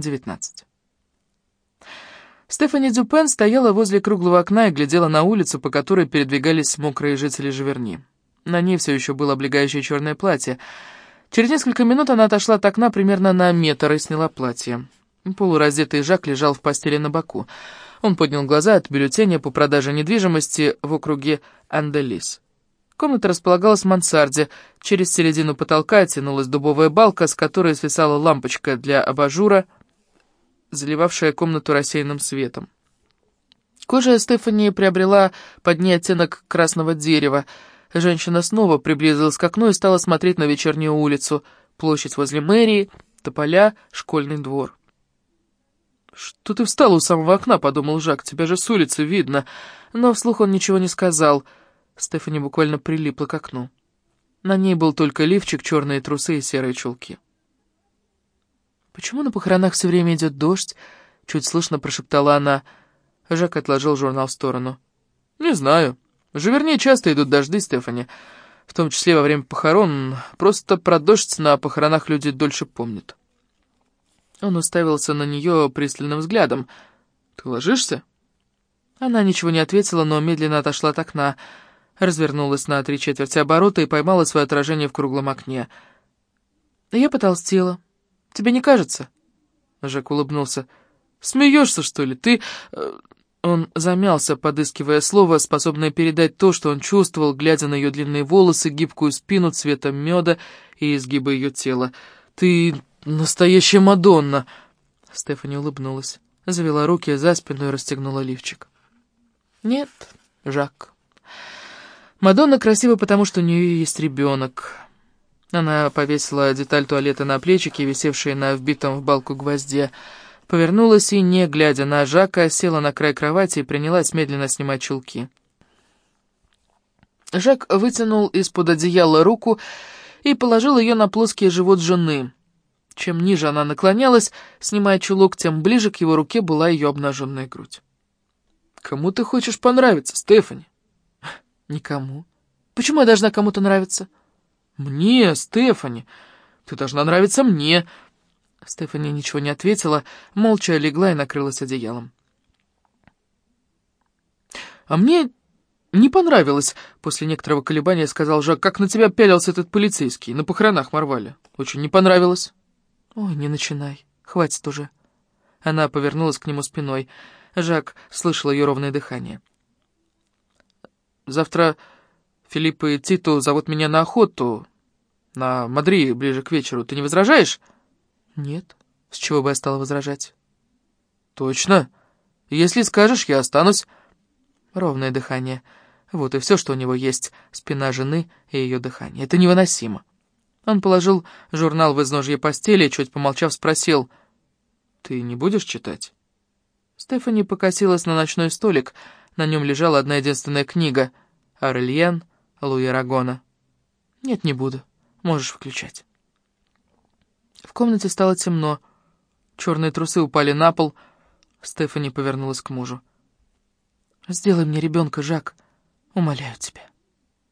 19. Стефани Дюпен стояла возле круглого окна и глядела на улицу, по которой передвигались мокрые жители Живерни. На ней все еще было облегающее черное платье. Через несколько минут она отошла от окна примерно на метр и сняла платье. Полураздетый Жак лежал в постели на боку. Он поднял глаза от бюллетеня по продаже недвижимости в округе Анделис. Комната располагалась в мансарде. Через середину потолка тянулась дубовая балка, с которой свисала лампочка для абажура, заливавшая комнату рассеянным светом. Кожа Стефани приобрела под ней оттенок красного дерева. Женщина снова приблизилась к окну и стала смотреть на вечернюю улицу, площадь возле мэрии, тополя, школьный двор. «Что ты встал у самого окна?» — подумал Жак. «Тебя же с улицы видно». Но вслух он ничего не сказал. Стефани буквально прилипла к окну. На ней был только лифчик, черные трусы и серые чулки. «Почему на похоронах все время идет дождь?» — чуть слышно прошептала она. Жак отложил журнал в сторону. «Не знаю. Живернее часто идут дожди, Стефани. В том числе во время похорон. Просто про дождь на похоронах люди дольше помнят». Он уставился на нее пристальным взглядом. «Ты ложишься?» Она ничего не ответила, но медленно отошла от окна, развернулась на три четверти оборота и поймала свое отражение в круглом окне. «Я потолстела. Тебе не кажется?» Жак улыбнулся. «Смеешься, что ли? Ты...» э, Он замялся, подыскивая слово, способное передать то, что он чувствовал, глядя на ее длинные волосы, гибкую спину цвета меда и изгибы ее тела. «Ты «Настоящая Мадонна!» Стефани улыбнулась, завела руки за спину и расстегнула лифчик. «Нет, Жак. Мадонна красива, потому что у нее есть ребенок». Она повесила деталь туалета на плечики, висевшие на вбитом в балку гвозде, повернулась и, не глядя на Жака, села на край кровати и принялась медленно снимать чулки. Жак вытянул из-под одеяла руку и положил ее на плоский живот жены — чем ниже она наклонялась, снимая чулок, тем ближе к его руке была ее обнаженная грудь. «Кому ты хочешь понравиться, Стефани?» «Никому. Почему я должна кому-то нравиться?» «Мне, Стефани. Ты должна нравиться мне». Стефани ничего не ответила, молча легла и накрылась одеялом. «А мне не понравилось», — после некоторого колебания сказал Жак, «как на тебя пялился этот полицейский на похоронах Марваля. Очень не понравилось». «Ой, не начинай. Хватит уже». Она повернулась к нему спиной. Жак слышал ее ровное дыхание. «Завтра Филипп и Титу зовут меня на охоту. На Мадри, ближе к вечеру. Ты не возражаешь?» «Нет. С чего бы я стала возражать?» «Точно. Если скажешь, я останусь». Ровное дыхание. Вот и все, что у него есть. Спина жены и ее дыхание. Это невыносимо. Он положил журнал в изножье постели и, чуть помолчав, спросил, «Ты не будешь читать?» Стефани покосилась на ночной столик. На нем лежала одна единственная книга «Арельен» Луи Рагона. «Нет, не буду. Можешь включать». В комнате стало темно. Черные трусы упали на пол. Стефани повернулась к мужу. «Сделай мне ребенка, Жак. Умоляю тебя».